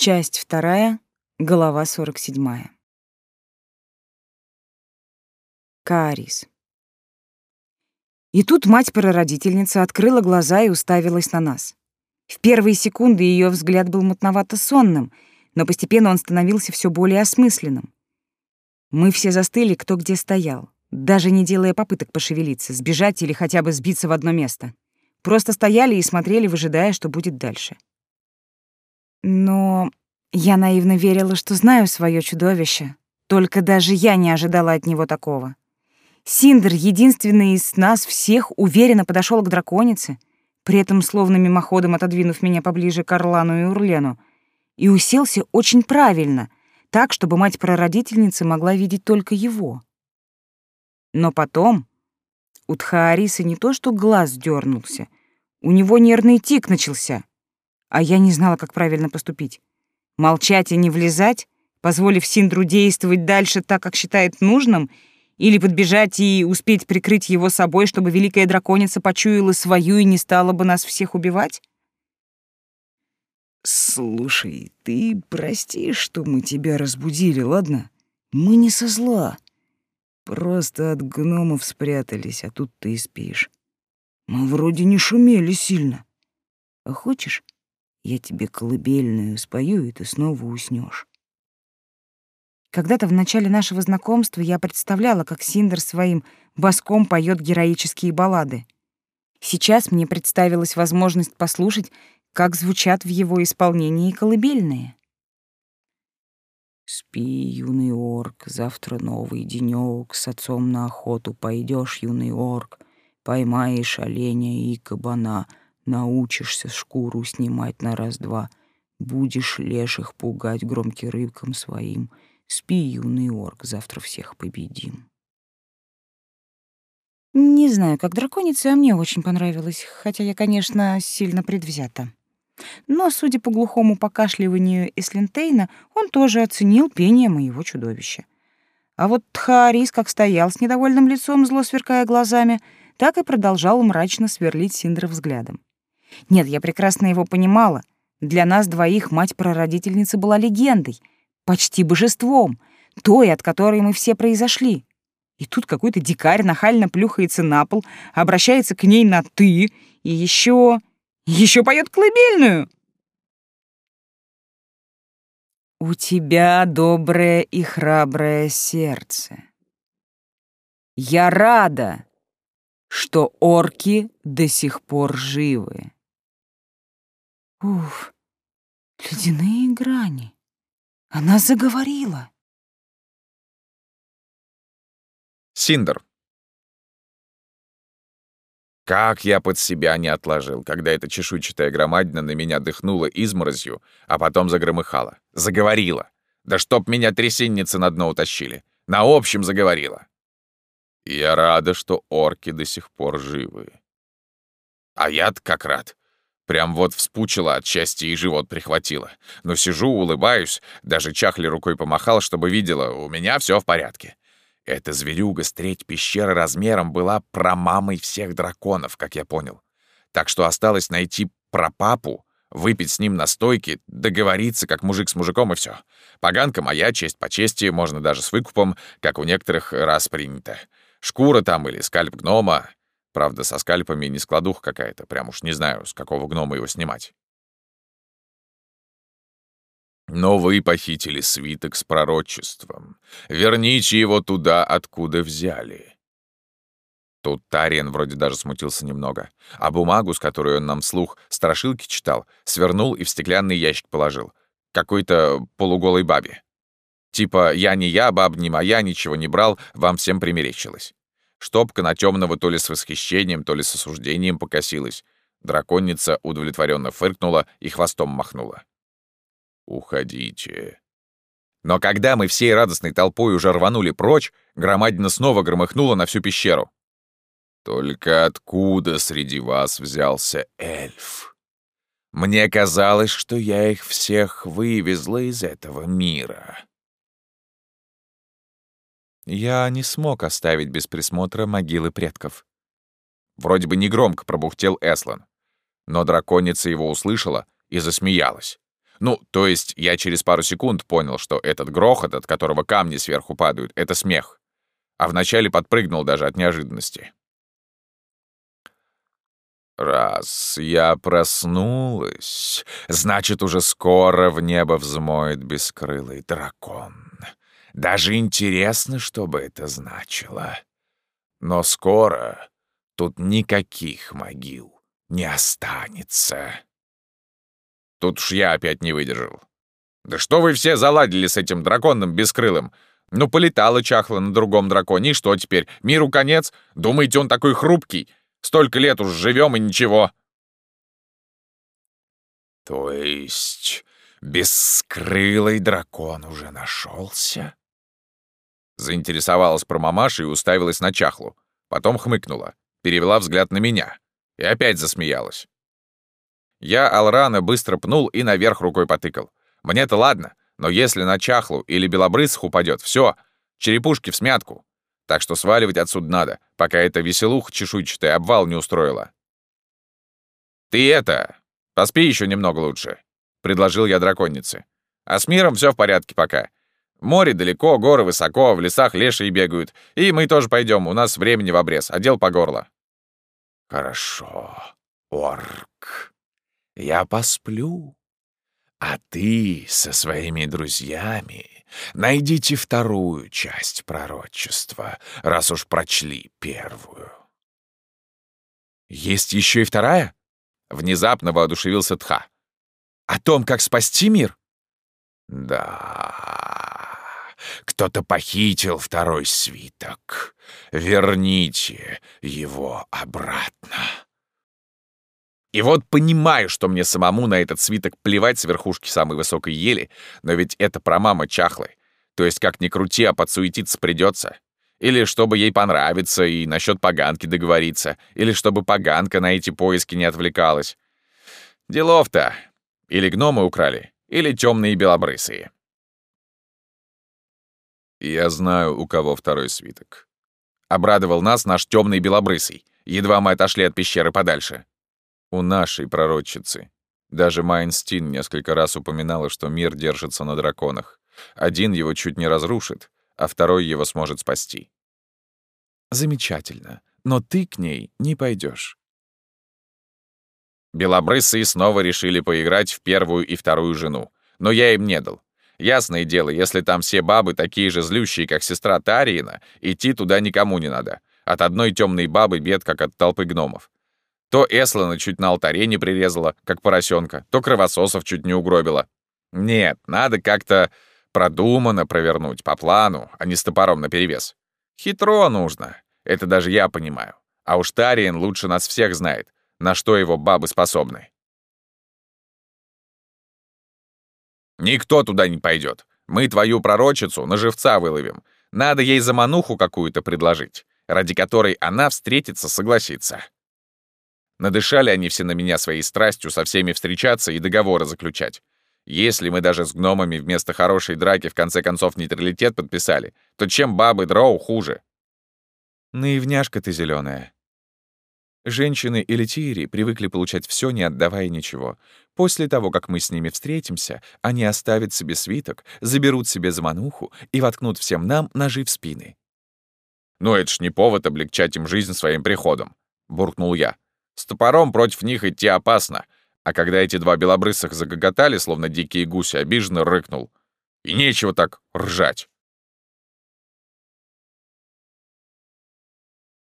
Часть вторая, глава 47. Каарис. И тут мать-прародительница открыла глаза и уставилась на нас. В первые секунды ее взгляд был мутновато-сонным, но постепенно он становился все более осмысленным. Мы все застыли, кто где стоял, даже не делая попыток пошевелиться, сбежать или хотя бы сбиться в одно место. Просто стояли и смотрели, выжидая, что будет дальше. Но я наивно верила, что знаю свое чудовище. Только даже я не ожидала от него такого. Синдер, единственный из нас всех, уверенно подошел к драконице, при этом словно мимоходом отодвинув меня поближе к Орлану и Урлену, и уселся очень правильно, так, чтобы мать-прародительницы могла видеть только его. Но потом у Тхаариса не то что глаз дернулся, у него нервный тик начался, а я не знала, как правильно поступить. Молчать и не влезать, позволив Синдру действовать дальше так, как считает нужным — или подбежать и успеть прикрыть его собой, чтобы великая драконица почуяла свою и не стала бы нас всех убивать? «Слушай, ты прости, что мы тебя разбудили, ладно? Мы не со зла. Просто от гномов спрятались, а тут ты спишь. Мы вроде не шумели сильно. А хочешь, я тебе колыбельную спою, и ты снова уснешь. Когда-то в начале нашего знакомства я представляла, как Синдер своим баском поет героические баллады. Сейчас мне представилась возможность послушать, как звучат в его исполнении колыбельные. Спи, юный орк, завтра новый денёк, с отцом на охоту пойдешь, юный орк, поймаешь оленя и кабана, научишься шкуру снимать на раз-два, будешь леших пугать громким рыбком своим — Спи, юный орк, завтра всех победим. Не знаю, как драконица, а мне очень понравилось, хотя я, конечно, сильно предвзята. Но, судя по глухому покашливанию Эслинтейна, он тоже оценил пение моего чудовища. А вот Тхаарис как стоял с недовольным лицом, зло сверкая глазами, так и продолжал мрачно сверлить Синдра взглядом. Нет, я прекрасно его понимала. Для нас двоих мать-прародительница была легендой, почти божеством, той, от которой мы все произошли. И тут какой-то дикарь нахально плюхается на пол, обращается к ней на «ты» и еще... еще поет колыбельную. «У тебя доброе и храброе сердце. Я рада, что орки до сих пор живы». Уф, ледяные грани. Она заговорила. Синдер. Как я под себя не отложил, когда эта чешуйчатая громадина на меня дыхнула изморозью, а потом загромыхала. Заговорила. Да чтоб меня трясинницы на дно утащили. На общем заговорила. Я рада, что орки до сих пор живы. А я-то как рад. Прям вот вспучила от счастья и живот прихватила. Но сижу, улыбаюсь, даже чахли рукой помахал, чтобы видела, у меня все в порядке. Эта зверюга с треть пещеры размером была промамой всех драконов, как я понял. Так что осталось найти прапапу, выпить с ним настойки, договориться, как мужик с мужиком, и все. Поганка моя, честь по чести, можно даже с выкупом, как у некоторых раз принято. Шкура там или скальп гнома, Правда, со скальпами не складуха какая-то, прям уж не знаю, с какого гнома его снимать. Но вы похитили свиток с пророчеством. Верните его туда, откуда взяли. Тут Тариен вроде даже смутился немного, а бумагу, с которой он нам вслух страшилки читал, свернул и в стеклянный ящик положил. Какой-то полуголой бабе. Типа «я не я, баб не моя, ничего не брал, вам всем примерещилось». Штопка на темного то ли с восхищением, то ли с осуждением покосилась. Драконница удовлетворенно фыркнула и хвостом махнула. «Уходите». Но когда мы всей радостной толпой уже рванули прочь, громадина снова громыхнула на всю пещеру. «Только откуда среди вас взялся эльф? Мне казалось, что я их всех вывезла из этого мира». Я не смог оставить без присмотра могилы предков. Вроде бы негромко пробухтел Эслан. Но драконица его услышала и засмеялась. Ну, то есть я через пару секунд понял, что этот грохот, от которого камни сверху падают, — это смех. А вначале подпрыгнул даже от неожиданности. Раз я проснулась, значит, уже скоро в небо взмоет бескрылый дракон. Даже интересно, что бы это значило. Но скоро тут никаких могил не останется. Тут уж я опять не выдержал. Да что вы все заладили с этим драконом бескрылым? Ну, полетало чахло на другом драконе, и что теперь? Миру конец? Думаете, он такой хрупкий? Столько лет уж живем и ничего. То есть бескрылый дракон уже нашелся? Заинтересовалась про мамаша и уставилась на чахлу. Потом хмыкнула, перевела взгляд на меня и опять засмеялась. Я Алрана быстро пнул и наверх рукой потыкал. Мне-то ладно, но если на чахлу или белобрысых упадет, все, черепушки в смятку. Так что сваливать отсюда надо, пока эта веселуха чешуйчатая обвал не устроила. «Ты это, поспи еще немного лучше», — предложил я драконице. «А с миром все в порядке пока. Море далеко, горы высоко, в лесах лешие бегают. И мы тоже пойдем, у нас времени в обрез, а дел по горло». «Хорошо, орк. Я посплю. А ты со своими друзьями Найдите вторую часть пророчества, раз уж прочли первую. Есть еще и вторая? Внезапно воодушевился Тха. О том, как спасти мир? Да. Кто-то похитил второй свиток. Верните его обратно. И вот понимаю, что мне самому на этот свиток плевать с верхушки самой высокой ели, но ведь это про мамы чахлы. То есть как ни крути, а подсуетиться придется. Или чтобы ей понравиться и насчет поганки договориться. Или чтобы поганка на эти поиски не отвлекалась. Делов-то. Или гномы украли, или темные белобрысые. Я знаю, у кого второй свиток. Обрадовал нас наш темный белобрысый. Едва мы отошли от пещеры подальше у нашей пророчицы. Даже Майнстин несколько раз упоминала, что мир держится на драконах. Один его чуть не разрушит, а второй его сможет спасти. Замечательно, но ты к ней не пойдешь. Белобрысые снова решили поиграть в первую и вторую жену, но я им не дал. Ясное дело, если там все бабы такие же злющие, как сестра Тариина, идти туда никому не надо. От одной темной бабы бед, как от толпы гномов. То Эслана чуть на алтаре не прирезала, как поросенка, то кровососов чуть не угробила. Нет, надо как-то продуманно провернуть, по плану, а не с топором наперевес. Хитро нужно, это даже я понимаю. А уж Тариен лучше нас всех знает, на что его бабы способны. Никто туда не пойдет. Мы твою пророчицу на живца выловим. Надо ей замануху какую-то предложить, ради которой она встретиться согласится. Надышали они все на меня своей страстью со всеми встречаться и договоры заключать. Если мы даже с гномами вместо хорошей драки в конце концов нейтралитет подписали, то чем бабы дроу хуже? Наивняшка ты зеленая. Женщины или тири привыкли получать все, не отдавая ничего. После того, как мы с ними встретимся, они оставят себе свиток, заберут себе замануху и воткнут всем нам ножи в спины. «Ну это ж не повод облегчать им жизнь своим приходом», — буркнул я. С топором против них идти опасно. А когда эти два белобрысых загоготали, словно дикие гуси, обиженно рыкнул. И нечего так ржать.